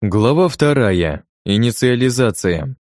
Глава вторая. Инициализация.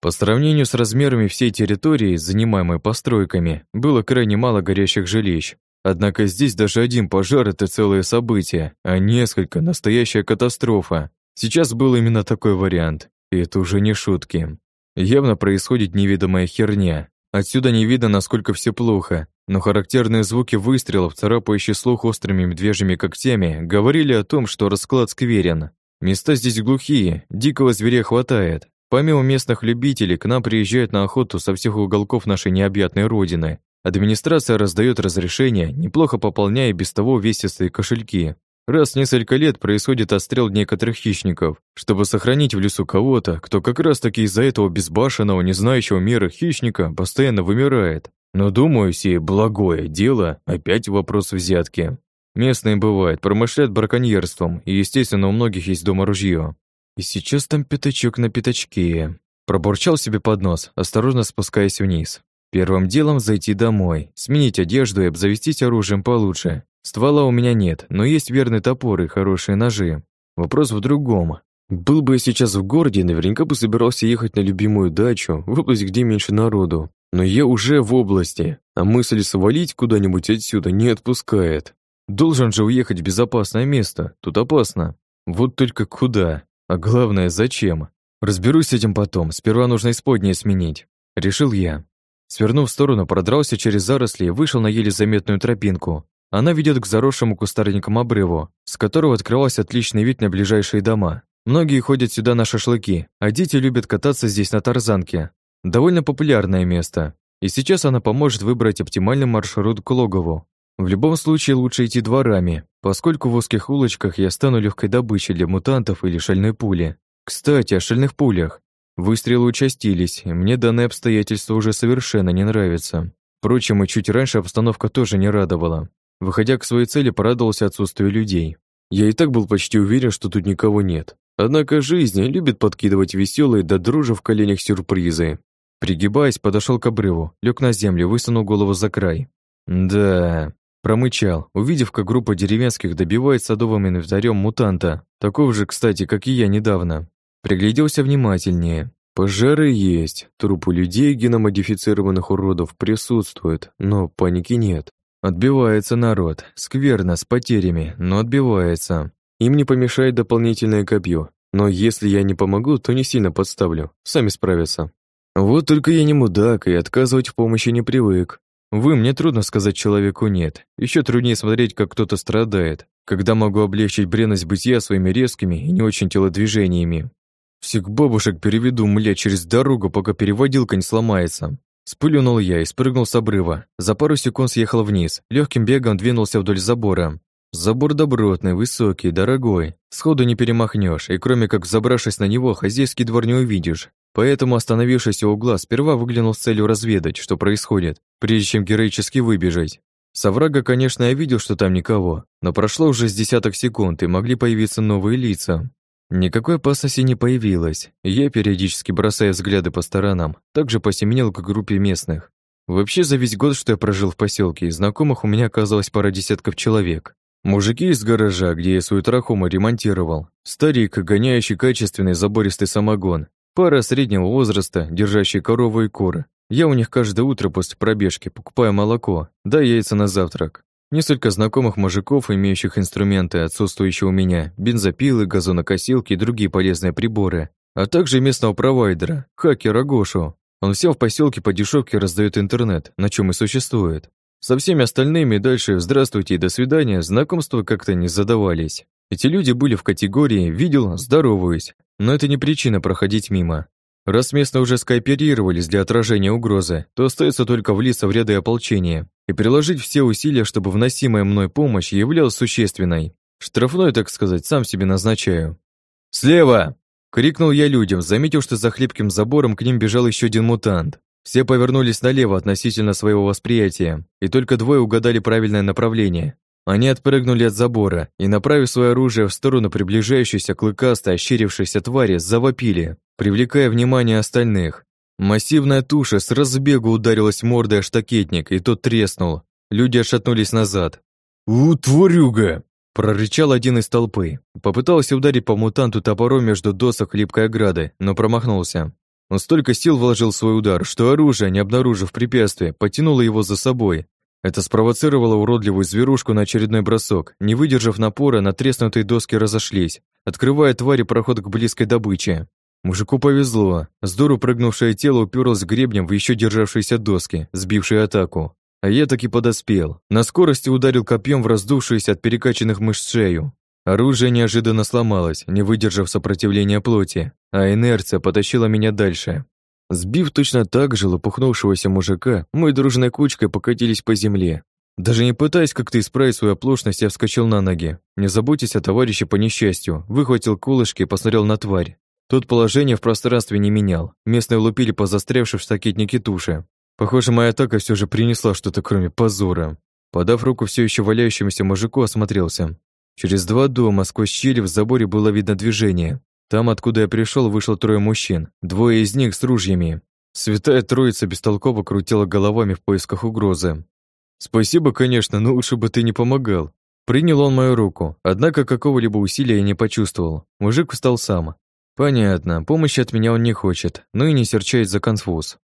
По сравнению с размерами всей территории, занимаемой постройками, было крайне мало горящих жилищ. Однако здесь даже один пожар – это целое событие, а несколько – настоящая катастрофа. Сейчас был именно такой вариант, и это уже не шутки. Явно происходит невидимая херня. Отсюда не видно, насколько все плохо, но характерные звуки выстрелов, царапающие слух острыми медвежьими когтями, говорили о том, что расклад скверен. Места здесь глухие, дикого зверя хватает. Помимо местных любителей, к нам приезжают на охоту со всех уголков нашей необъятной родины. Администрация раздает разрешения, неплохо пополняя без того увесистые кошельки. Раз в несколько лет происходит отстрел некоторых хищников, чтобы сохранить в лесу кого-то, кто как раз-таки из-за этого безбашенного, не знающего меры хищника постоянно вымирает. Но, думаю, сие благое дело опять вопрос взятки. Местные, бывает, промышляют браконьерством, и, естественно, у многих есть дома ружье. И сейчас там пятачок на пятачке. Пробурчал себе под нос, осторожно спускаясь вниз. Первым делом зайти домой, сменить одежду и обзавестись оружием получше. Ствола у меня нет, но есть верный топор и хорошие ножи. Вопрос в другом. Был бы я сейчас в городе, наверняка бы собирался ехать на любимую дачу, в область, где меньше народу. Но я уже в области, а мысль свалить куда-нибудь отсюда не отпускает. Должен же уехать в безопасное место, тут опасно. Вот только куда? А главное, зачем? Разберусь с этим потом, сперва нужно исподнее сменить. Решил я. Свернув в сторону, продрался через заросли и вышел на еле заметную тропинку. Она ведет к заросшему кустарникам обрыву, с которого открывался отличный вид на ближайшие дома. Многие ходят сюда на шашлыки, а дети любят кататься здесь на тарзанке. Довольно популярное место, и сейчас она поможет выбрать оптимальный маршрут к логову. В любом случае лучше идти дворами, поскольку в узких улочках я стану легкой добычей для мутантов или шальной пули. Кстати, о шальных пулях. Выстрелы участились, и мне данное обстоятельство уже совершенно не нравится. Впрочем, и чуть раньше обстановка тоже не радовала. Выходя к своей цели, порадовался отсутствию людей. Я и так был почти уверен, что тут никого нет. Однако жизнь любит подкидывать веселые до дрожи в коленях сюрпризы. Пригибаясь, подошел к обрыву, лег на землю, высунул голову за край. Да, промычал, увидев, как группа деревенских добивает садовым инвентарем мутанта, такого же, кстати, как и я недавно. Пригляделся внимательнее. Пожары есть, трупы людей геномодифицированных уродов присутствуют, но паники нет. Отбивается народ, скверно, с потерями, но отбивается. Им не помешает дополнительное копье, но если я не помогу, то не сильно подставлю, сами справятся. Вот только я не мудак и отказывать в помощи не привык. Вы, мне трудно сказать человеку «нет». Еще труднее смотреть, как кто-то страдает, когда могу облегчить бренность бытия своими резкими и не очень телодвижениями. Всех бабушек переведу, мля, через дорогу, пока переводилка не сломается. Спылюнул я и спрыгнул с обрыва. За пару секунд съехал вниз, легким бегом двинулся вдоль забора. Забор добротный, высокий, дорогой. Сходу не перемахнешь, и кроме как забравшись на него, хозяйский двор не увидишь. Поэтому, остановившись у угла, сперва выглянул с целью разведать, что происходит, прежде чем героически выбежать. С оврага, конечно, я видел, что там никого, но прошло уже с десяток секунд, и могли появиться новые лица. Никакой опасности не появилось, я, периодически бросая взгляды по сторонам, также посеменил к группе местных. Вообще, за весь год, что я прожил в поселке, знакомых у меня оказалось пара десятков человек. Мужики из гаража, где я свою трахому ремонтировал, старик, гоняющий качественный забористый самогон, Пара среднего возраста, держащие корову и куры. Я у них каждое утро после пробежки покупаю молоко, да яйца на завтрак. Несколько знакомых мужиков, имеющих инструменты, отсутствующие у меня, бензопилы, газонокосилки и другие полезные приборы, а также местного провайдера, хакера Гошу. Он все в поселке по дешевке раздает интернет, на чем и существует. Со всеми остальными дальше «здравствуйте» и «до свидания» знакомства как-то не задавались. Эти люди были в категории «видел, здороваюсь», но это не причина проходить мимо. Раз местные уже скооперировались для отражения угрозы, то остается только влиться в ряды ополчения и приложить все усилия, чтобы вносимая мной помощь являлась существенной. Штрафной, так сказать, сам себе назначаю. «Слева!» — крикнул я людям, заметив, что за хлипким забором к ним бежал еще один мутант. Все повернулись налево относительно своего восприятия, и только двое угадали правильное направление. Они отпрыгнули от забора и, направив свое оружие в сторону приближающейся клыкастой, ощерившейся твари, завопили, привлекая внимание остальных. Массивная туша с разбегу ударилась мордой о штакетник, и тот треснул. Люди отшатнулись назад. «У, тварюга!» Прорычал один из толпы. Попытался ударить по мутанту топором между досок хлипкой ограды, но промахнулся. Он столько сил вложил в свой удар, что оружие, не обнаружив препятствия, потянуло его за собой. Это спровоцировало уродливую зверушку на очередной бросок. Не выдержав напора, натреснутые доски разошлись, открывая твари проход к близкой добыче. Мужику повезло. С дуру прыгнувшее тело уперлось гребнем в еще державшиеся доски, сбившие атаку. А я таки подоспел. На скорости ударил копьем в раздувшуюся от перекачанных мышц шею. Оружие неожиданно сломалось, не выдержав сопротивления плоти, а инерция потащила меня дальше. Сбив точно так же лопухнувшегося мужика, мы дружной кучкой покатились по земле. Даже не пытаясь как-то исправить свою оплошность, я вскочил на ноги. Не заботьтесь о товарище по несчастью, выхватил кулышки и посмотрел на тварь. Тут положение в пространстве не менял. Местные лупили по застрявшей в штакетнике туши. Похоже, моя атака все же принесла что-то, кроме позора. Подав руку все еще валяющемуся мужику, осмотрелся. Через два дома сквозь щели в заборе было видно движение. Там, откуда я пришел, вышло трое мужчин, двое из них с ружьями. Святая троица бестолково крутила головами в поисках угрозы. «Спасибо, конечно, но лучше бы ты не помогал». Принял он мою руку, однако какого-либо усилия я не почувствовал. Мужик встал сам, Понятно, помощи от меня он не хочет, но и не серчает за конфуз.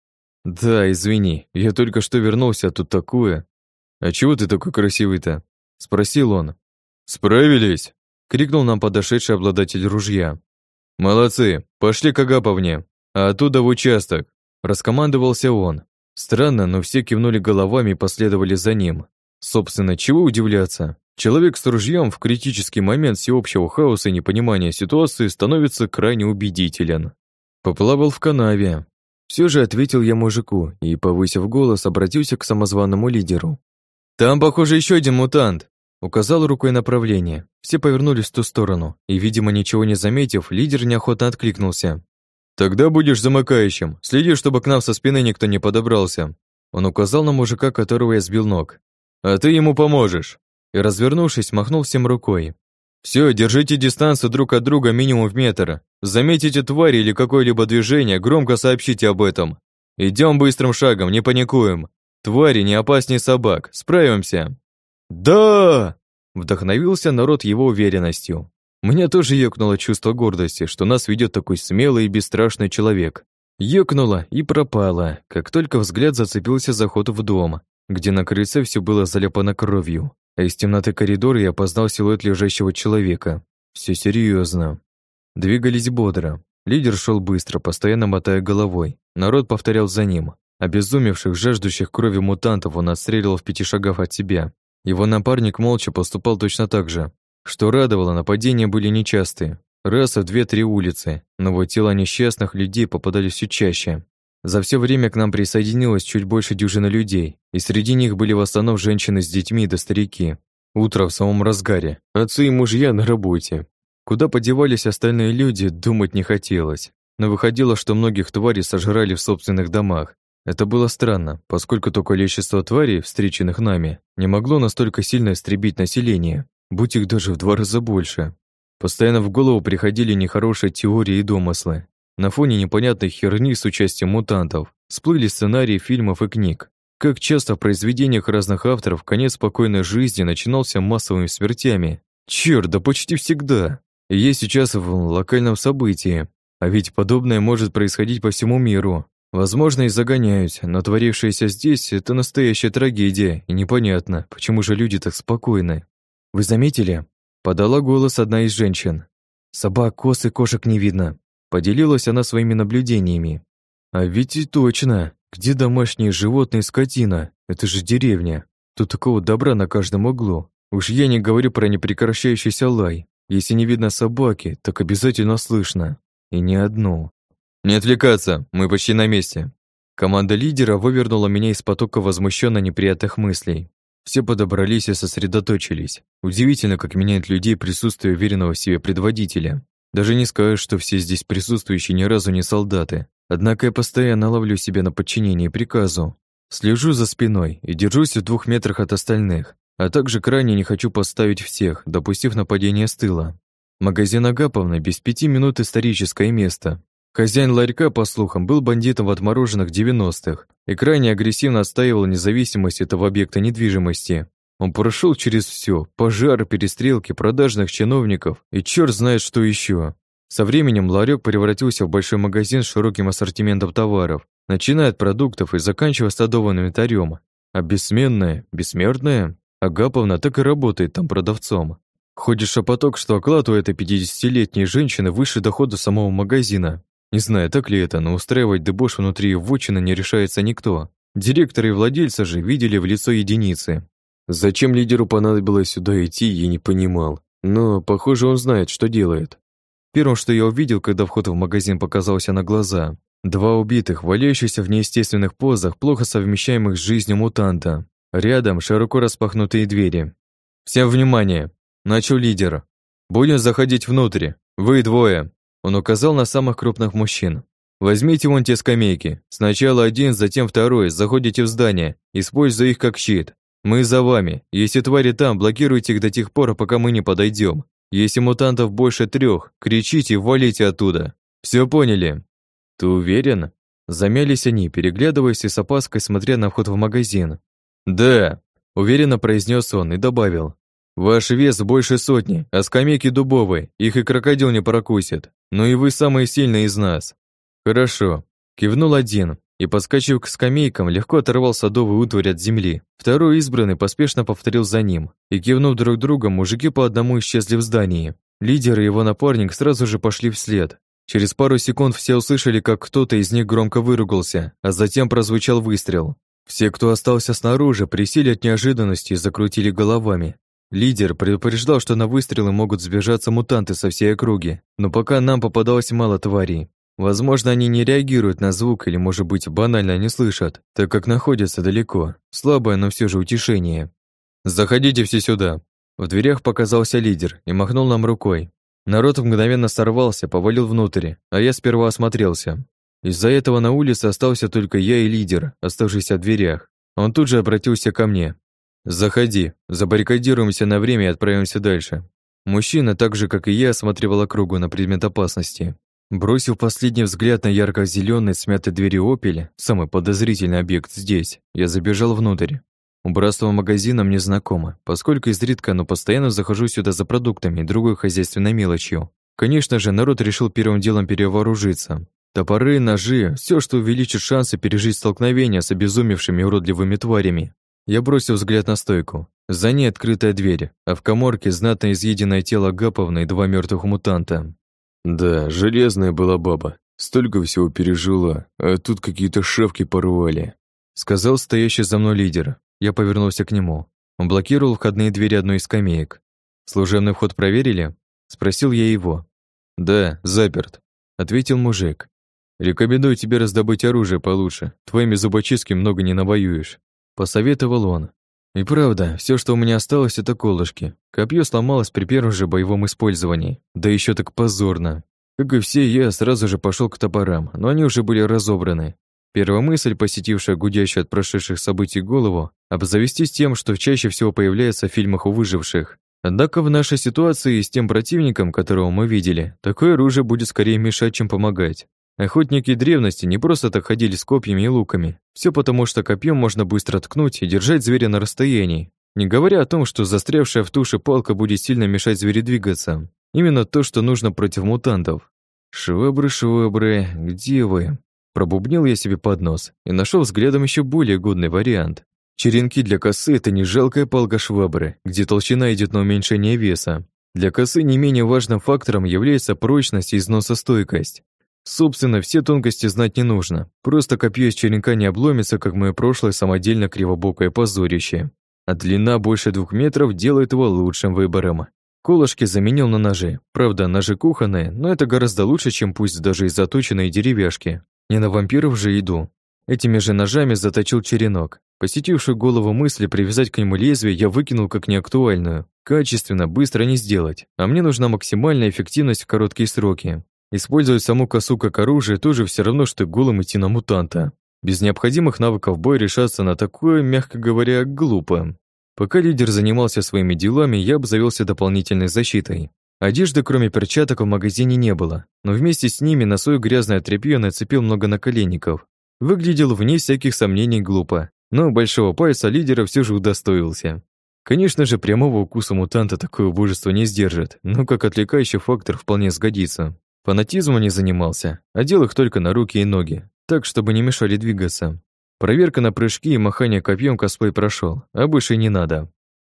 Да, извини, я только что вернулся, а тут такое. А чего ты такой красивый-то? Спросил он. Справились? Крикнул нам подошедший обладатель ружья. Молодцы, пошли к Агаповне, а оттуда в участок. Раскомандовался он. Странно, но все кивнули головами и последовали за ним. Собственно, чего удивляться? Человек с ружьем в критический момент всеобщего хаоса и непонимания ситуации становится крайне убедителен. Поплавал в канаве. Все же ответил я мужику и, повысив голос, обратился к самозваному лидеру. «Там, похоже, еще один мутант!» Указал рукой направление. Все повернулись в ту сторону, и, видимо, ничего не заметив, лидер неохотно откликнулся. «Тогда будешь замыкающим. Следи, чтобы к нам со спины никто не подобрался». Он указал на мужика, которого я сбил ног. «А ты ему поможешь и, развернувшись, махнул всем рукой. «Все, держите дистанцию друг от друга минимум в метр. Заметите тварь или какое-либо движение, громко сообщите об этом. Идем быстрым шагом, не паникуем. Твари не опаснее собак, справимся». «Да!» – вдохновился народ его уверенностью. Мне тоже ёкнуло чувство гордости, что нас ведет такой смелый и бесстрашный человек. Ёкнуло и пропало, как только взгляд зацепился за ход в дом, где на крыльце все было заляпано кровью а из темноты коридора я опознал силуэт лежащего человека. Все серьезно. Двигались бодро. Лидер шел быстро, постоянно мотая головой. Народ повторял за ним. Обезумевших, жаждущих крови мутантов он отстреливал в пяти шагах от себя. Его напарник молча поступал точно так же. Что радовало, нападения были нечастые. Раз в две-три улицы, но вот тела несчастных людей попадались все чаще. За все время к нам присоединилось чуть больше дюжины людей, и среди них были в основном женщины с детьми да старики. Утро в самом разгаре, отцы и мужья на работе. Куда подевались остальные люди, думать не хотелось. Но выходило, что многих тварей сожрали в собственных домах. Это было странно, поскольку то количество тварей, встреченных нами, не могло настолько сильно истребить население, будь их даже в два раза больше. Постоянно в голову приходили нехорошие теории и домыслы, на фоне непонятной херни с участием мутантов всплыли сценарии фильмов и книг. Как часто в произведениях разных авторов конец спокойной жизни начинался массовыми смертями. Черт, да почти всегда. И я сейчас в локальном событии. А ведь подобное может происходить по всему миру. Возможно, и загоняюсь, но творившееся здесь – это настоящая трагедия, и непонятно, почему же люди так спокойны. «Вы заметили?» – подала голос одна из женщин. «Собак, коз и кошек не видно. Поделилась она своими наблюдениями. А ведь и точно, где домашние животные и скотина? Это же деревня. Тут такого добра на каждом углу. Уж я не говорю про непрекращающийся лай. Если не видно собаки, так обязательно слышно. И не одну. «Не отвлекаться, мы почти на месте». Команда лидера вывернула меня из потока возмущенно неприятных мыслей. Все подобрались и сосредоточились. Удивительно, как меняет людей присутствие уверенного в себе предводителя. Даже не скажешь, что все здесь присутствующие ни разу не солдаты. Однако я постоянно ловлю себя на подчинении приказу. Слежу за спиной и держусь в двух метрах от остальных, а также крайне не хочу поставить всех, допустив нападение с тыла. Магазин Агаповны без пяти минут историческое место. Хозяин ларька, по слухам, был бандитом в отмороженных 90-х и крайне агрессивно отстаивал независимость этого объекта недвижимости. Он прошел через все: пожары, перестрелки, продажных чиновников и черт знает что еще. Со временем ларек превратился в большой магазин с широким ассортиментом товаров, начиная от продуктов и заканчивая садовым инвентарем. А бессменная, бессмертная, Агаповна так и работает там продавцом. Ходит шепоток, что оклад у этой 50-летней женщины выше дохода самого магазина. Не знаю, так ли это, но устраивать дебош внутри вотчины не решается никто. Директоры и владельцы же видели в лицо единицы. Зачем лидеру понадобилось сюда идти, я не понимал. Но, похоже, он знает, что делает. Первым, что я увидел, когда вход в магазин показался на глаза, два убитых, валяющихся в неестественных позах, плохо совмещаемых с жизнью мутанта. Рядом широко распахнутые двери. «Всем внимание!» – начал лидер. «Будем заходить внутрь. Вы двое!» Он указал на самых крупных мужчин. «Возьмите вон те скамейки. Сначала один, затем второй. Заходите в здание, используя их как щит. Мы за вами. Если твари там, блокируйте их до тех пор, пока мы не подойдем. Если мутантов больше трех, кричите и валите оттуда. Все поняли?» «Ты уверен?» Замялись они, переглядываясь и с опаской смотря на вход в магазин. «Да», — уверенно произнес он и добавил. «Ваш вес больше сотни, а скамейки дубовые, их и крокодил не прокусит. Но и вы самые сильные из нас». «Хорошо», — кивнул один, и, подскочив к скамейкам, легко оторвал садовый утварь от земли. Второй избранный поспешно повторил за ним, и, кивнув друг другу, мужики по одному исчезли в здании. Лидер и его напарник сразу же пошли вслед. Через пару секунд все услышали, как кто-то из них громко выругался, а затем прозвучал выстрел. Все, кто остался снаружи, присели от неожиданности и закрутили головами. Лидер предупреждал, что на выстрелы могут сбежаться мутанты со всей округи, но пока нам попадалось мало тварей. Возможно, они не реагируют на звук или, может быть, банально не слышат, так как находятся далеко. Слабое, но все же утешение. «Заходите все сюда!» В дверях показался лидер и махнул нам рукой. Народ мгновенно сорвался, повалил внутрь, а я сперва осмотрелся. Из-за этого на улице остался только я и лидер, оставшийся в дверях. Он тут же обратился ко мне. «Заходи, забаррикадируемся на время и отправимся дальше». Мужчина, так же, как и я, осматривал округу на предмет опасности. Бросив последний взгляд на ярко зеленый смятый двери «Опель», самый подозрительный объект здесь, я забежал внутрь. Убранство магазина мне знакомо, поскольку изредка, но постоянно захожу сюда за продуктами и другой хозяйственной мелочью. Конечно же, народ решил первым делом перевооружиться. Топоры, ножи, все, что увеличит шансы пережить столкновение с обезумевшими уродливыми тварями. Я бросил взгляд на стойку. За ней открытая дверь, а в коморке знатно изъеденное тело Гаповны и два мертвых мутанта. Да, железная была баба. Столько всего пережила, а тут какие-то шавки порвали. Сказал стоящий за мной лидер. Я повернулся к нему. Он блокировал входные двери одной из скамеек. «Служебный вход проверили?» Спросил я его. «Да, заперт», — ответил мужик. Рекомендую тебе раздобыть оружие получше. Твоими зубочистки много не навоюешь. Посоветовал он. И правда, все, что у меня осталось, это колышки. Копье сломалось при первом же боевом использовании. Да еще так позорно. Как и все, я сразу же пошел к топорам, но они уже были разобраны. Первая мысль, посетившая гудящую от прошедших событий голову, обзавестись тем, что чаще всего появляется в фильмах у выживших. Однако в нашей ситуации с тем противником, которого мы видели, такое оружие будет скорее мешать, чем помогать. Охотники древности не просто так ходили с копьями и луками. Все потому, что копьем можно быстро ткнуть и держать зверя на расстоянии. Не говоря о том, что застрявшая в туше палка будет сильно мешать зверю двигаться. Именно то, что нужно против мутантов. «Швабры, швабры, где вы?» Пробубнил я себе под нос и нашел взглядом еще более годный вариант. Черенки для косы – это не жалкая палка швабры, где толщина идет на уменьшение веса. Для косы не менее важным фактором является прочность и износостойкость. Собственно, все тонкости знать не нужно. Просто копье из черенка не обломится, как мое прошлое самодельно кривобокое позорище. А длина больше двух метров делает его лучшим выбором. Колышки заменил на ножи. Правда, ножи кухонные, но это гораздо лучше, чем пусть даже и заточенные деревяшки. Не на вампиров же иду. Этими же ножами заточил черенок. Посетившую голову мысли привязать к нему лезвие я выкинул как неактуальную. Качественно, быстро не сделать, а мне нужна максимальная эффективность в короткие сроки. Использовать саму косу как оружие тоже все равно, что голым идти на мутанта. Без необходимых навыков боя решаться на такое, мягко говоря, глупо. Пока лидер занимался своими делами, я обзавелся дополнительной защитой. Одежды, кроме перчаток, в магазине не было, но вместе с ними на свое грязное тряпье нацепил много наколенников. Выглядел вне всяких сомнений глупо, но большого пальца лидера все же удостоился. Конечно же, прямого укуса мутанта такое убожество не сдержит, но как отвлекающий фактор вполне сгодится. Фанатизмом не занимался, одел их только на руки и ноги, так, чтобы не мешали двигаться. Проверка на прыжки и махание копьем косплей прошел, а больше не надо.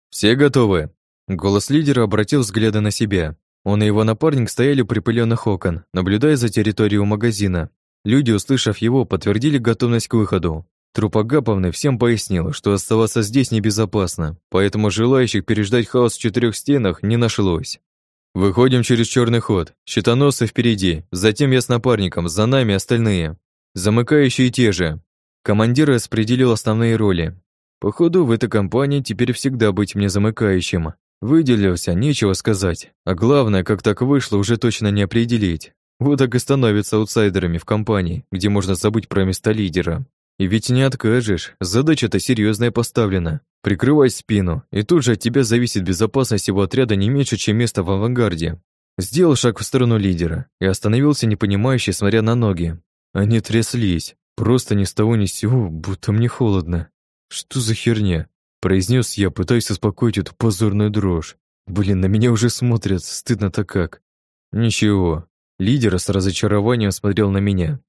«Все готовы?» Голос лидера обратил взгляды на себя. Он и его напарник стояли у припыленных окон, наблюдая за территорией магазина. Люди, услышав его, подтвердили готовность к выходу. Трупогаповный всем пояснил, что оставаться здесь небезопасно, поэтому желающих переждать хаос в четырех стенах не нашлось. Выходим через черный ход, щитоносцы впереди, затем я с напарником, за нами остальные. Замыкающие те же. Командир распределил основные роли. Походу, в этой компании теперь всегда быть мне замыкающим. Выделился, нечего сказать. А главное, как так вышло, уже точно не определить. Вот так и становятся аутсайдерами в компании, где можно забыть про место лидера. И ведь не откажешь, задача-то серьезная поставлена. Прикрывай спину, и тут же от тебя зависит безопасность его отряда не меньше, чем место в авангарде. Сделал шаг в сторону лидера и остановился непонимающе, смотря на ноги. Они тряслись, просто ни с того ни с сего, будто мне холодно. Что за херня? Произнес я, пытаясь успокоить эту позорную дрожь. Блин, на меня уже смотрят, стыдно-то как. Ничего. Лидер с разочарованием смотрел на меня.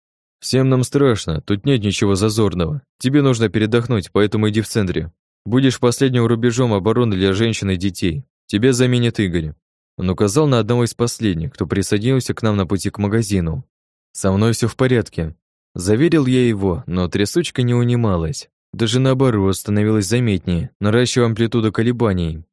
Всем нам страшно, тут нет ничего зазорного. Тебе нужно передохнуть, поэтому иди в центре. Будешь последним рубежом обороны для женщин и детей. Тебя заменит Игорь. Он указал на одного из последних, кто присоединился к нам на пути к магазину. Со мной все в порядке. Заверил я его, но трясучка не унималась. Даже наоборот, становилась заметнее, наращивая амплитуду колебаний.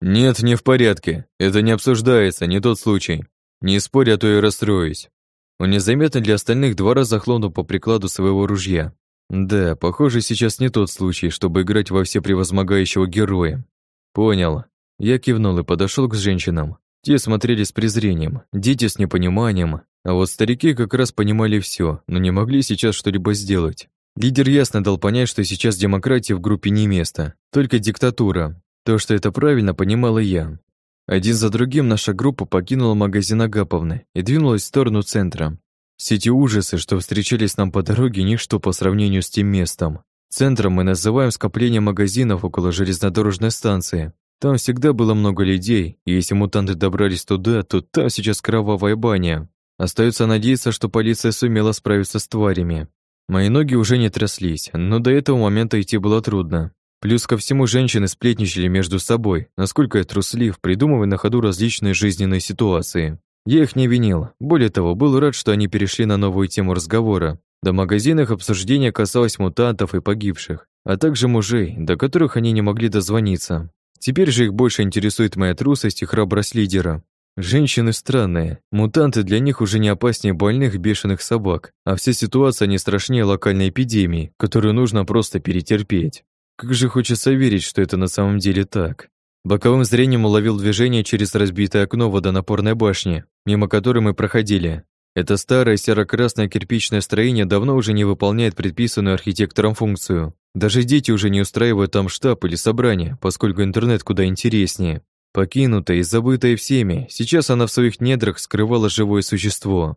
«Нет, не в порядке. Это не обсуждается, не тот случай. Не спорь, а то я расстроюсь». Он незаметно для остальных два раза хлопнул по прикладу своего ружья. Да, похоже, сейчас не тот случай, чтобы играть во все превозмогающего героя. Понял. Я кивнул и подошел к женщинам. Те смотрели с презрением, дети с непониманием, а вот старики как раз понимали все, но не могли сейчас что-либо сделать. Лидер ясно дал понять, что сейчас демократии в группе не место, только диктатура. То, что это правильно, понимала я. Один за другим наша группа покинула магазин Агаповны и двинулась в сторону центра. Все эти ужасы, что встречались нам по дороге, ничто по сравнению с тем местом. Центром мы называем скопление магазинов около железнодорожной станции. Там всегда было много людей, и если мутанты добрались туда, то там сейчас кровавая баня. Остается надеяться, что полиция сумела справиться с тварями. Мои ноги уже не тряслись, но до этого момента идти было трудно. Плюс ко всему женщины сплетничали между собой, насколько я труслив, придумывая на ходу различные жизненные ситуации. Я их не винил, более того, был рад, что они перешли на новую тему разговора. До магазинах обсуждения касалось мутантов и погибших, а также мужей, до которых они не могли дозвониться. Теперь же их больше интересует моя трусость и храбрость лидера. Женщины странные. Мутанты для них уже не опаснее больных бешеных собак, а вся ситуация не страшнее локальной эпидемии, которую нужно просто перетерпеть. Как же хочется верить, что это на самом деле так. Боковым зрением уловил движение через разбитое окно водонапорной башни, мимо которой мы проходили. Это старое серо-красное кирпичное строение давно уже не выполняет предписанную архитектором функцию. Даже дети уже не устраивают там штаб или собрание, поскольку интернет куда интереснее. Покинутая и забытая всеми, сейчас она в своих недрах скрывала живое существо.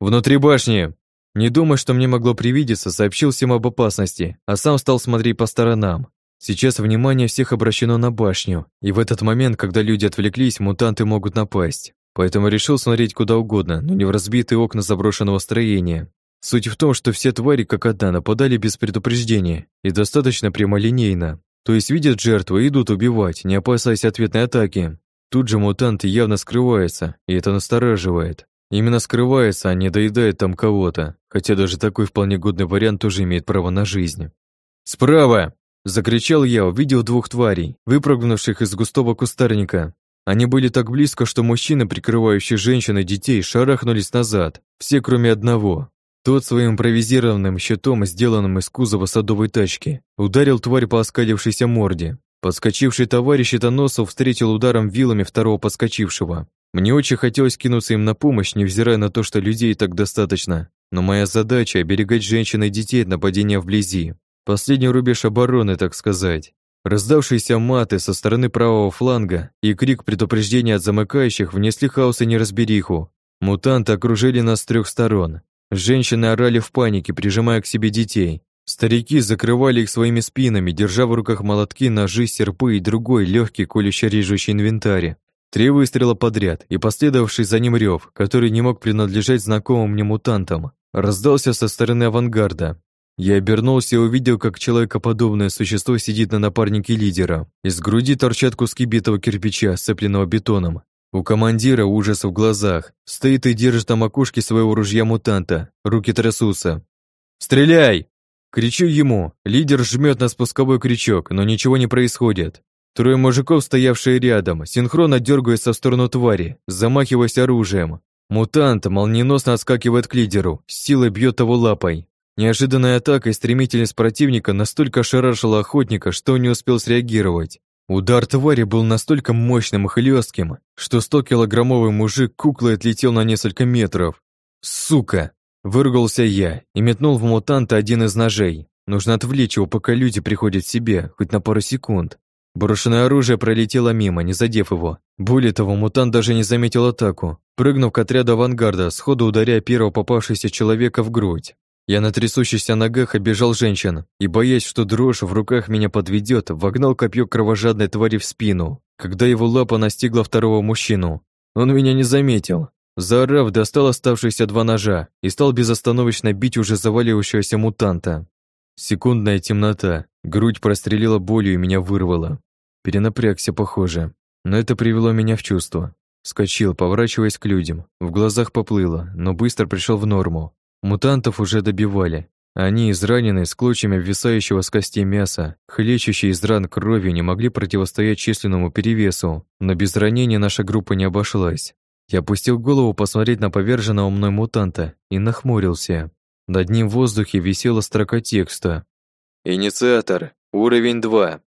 «Внутри башни!» Не думая, что мне могло привидеться, сообщил всем об опасности, а сам стал смотреть по сторонам. Сейчас внимание всех обращено на башню, и в этот момент, когда люди отвлеклись, мутанты могут напасть. Поэтому решил смотреть куда угодно, но не в разбитые окна заброшенного строения. Суть в том, что все твари как одна нападали без предупреждения и достаточно прямолинейно. То есть видят жертву и идут убивать, не опасаясь ответной атаки. Тут же мутант явно скрывается, и это настораживает. Именно скрывается, а не доедает там кого-то, хотя даже такой вполне годный вариант тоже имеет право на жизнь. «Справа!» – закричал я, увидел двух тварей, выпрыгнувших из густого кустарника. Они были так близко, что мужчины, прикрывающие женщин и детей, шарахнулись назад, все кроме одного. Тот своим импровизированным щитом, сделанным из кузова садовой тачки, ударил тварь по оскалившейся морде. Подскочивший товарищ Щитоносов встретил ударом вилами второго подскочившего. Мне очень хотелось кинуться им на помощь, невзирая на то, что людей так достаточно. Но моя задача — оберегать женщин и детей от нападения вблизи. Последний рубеж обороны, так сказать. Раздавшиеся маты со стороны правого фланга и крик предупреждения от замыкающих внесли хаос и неразбериху. Мутанты окружили нас с трех сторон. Женщины орали в панике, прижимая к себе детей. Старики закрывали их своими спинами, держа в руках молотки, ножи, серпы и другой легкий колюще-режущий инвентарь. Три выстрела подряд и последовавший за ним рев, который не мог принадлежать знакомым мне мутантам, раздался со стороны авангарда. Я обернулся и увидел, как человекоподобное существо сидит на напарнике лидера. Из груди торчат куски битого кирпича, сцепленного бетоном. У командира ужас в глазах. Стоит и держит на макушке своего ружья мутанта. Руки трясутся. «Стреляй!» Кричу ему. Лидер жмет на спусковой крючок, но ничего не происходит. Трое мужиков, стоявшие рядом, синхронно дергаются в сторону твари, замахиваясь оружием. Мутант молниеносно отскакивает к лидеру, с силой бьет его лапой. Неожиданная атака и стремительность противника настолько ошарашила охотника, что он не успел среагировать. Удар твари был настолько мощным и хлестким, что 100-килограммовый мужик куклой отлетел на несколько метров. «Сука!» Выругался я и метнул в мутанта один из ножей. Нужно отвлечь его, пока люди приходят в себе, хоть на пару секунд. Брошенное оружие пролетело мимо, не задев его. Более того, мутант даже не заметил атаку, прыгнув к отряду авангарда, сходу ударяя первого попавшегося человека в грудь. Я на трясущихся ногах обежал женщин и, боясь, что дрожь в руках меня подведет, вогнал копье кровожадной твари в спину, когда его лапа настигла второго мужчину. Он меня не заметил, Заорав, достал оставшиеся два ножа и стал безостановочно бить уже заваливающегося мутанта. Секундная темнота, грудь прострелила болью и меня вырвало. Перенапрягся, похоже. Но это привело меня в чувство. Скочил, поворачиваясь к людям. В глазах поплыло, но быстро пришел в норму. Мутантов уже добивали. Они, израненные, с клочьями висающего с костей мяса, хлещущие из ран кровью, не могли противостоять численному перевесу, но без ранения наша группа не обошлась. Я опустил голову посмотреть на поверженного мной мутанта и нахмурился. Над ним в воздухе висела строка текста. «Инициатор. Уровень 2.